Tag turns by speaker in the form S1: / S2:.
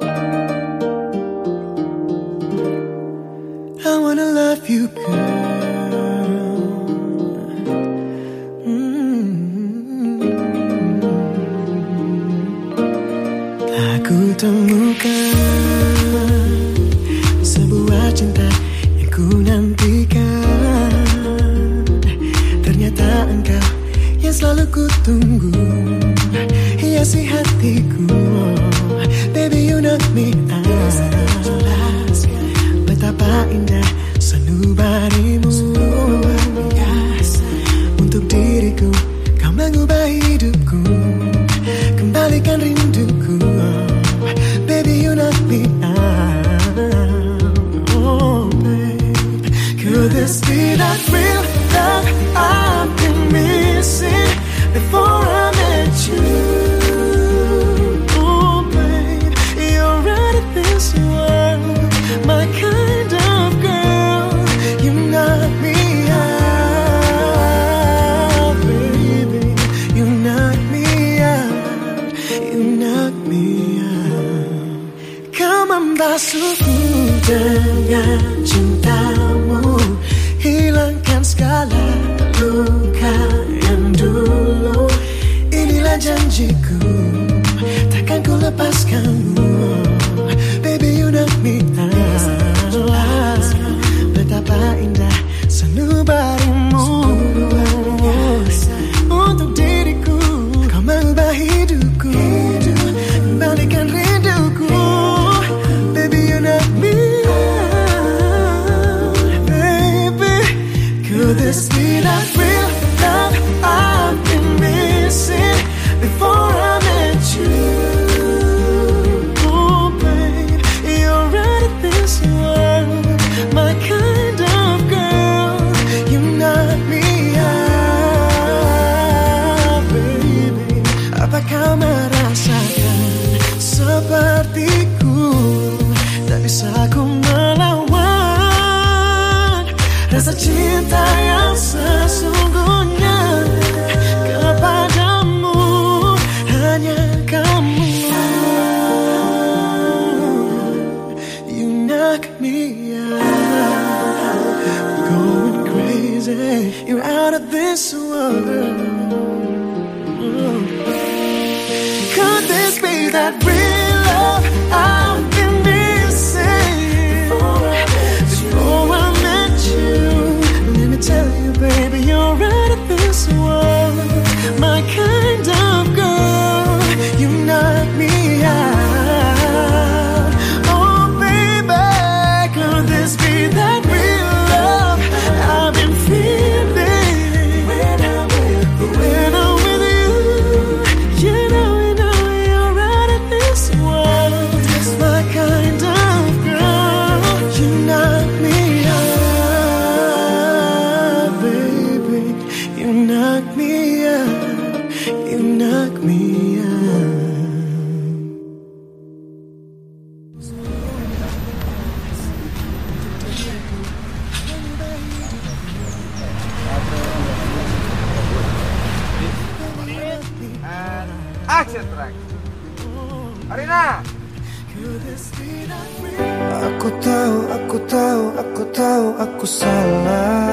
S1: I wanna love you, girl. Mm. Aku temukan Kembalikan rinduku Baby you knock me out Oh babe. Could this be that real love I've dengan cintamu. Hilangkan segala luka yang dulu. Inilah janjiku Takkan ku lepaskanmu This be that real love I've been missing Before I met you. Oh babe You're this My kind of girl You me baby. Apa kau merasakan sepertiku Tak bisa ku Rasa cinta yang sesungguhnya Kepadamu hanya kamu. You knock me out Going crazy You're out of this world. Could this be that real
S2: Action track. Arina.
S1: Aku tahu, aku tahu, aku tahu aku salah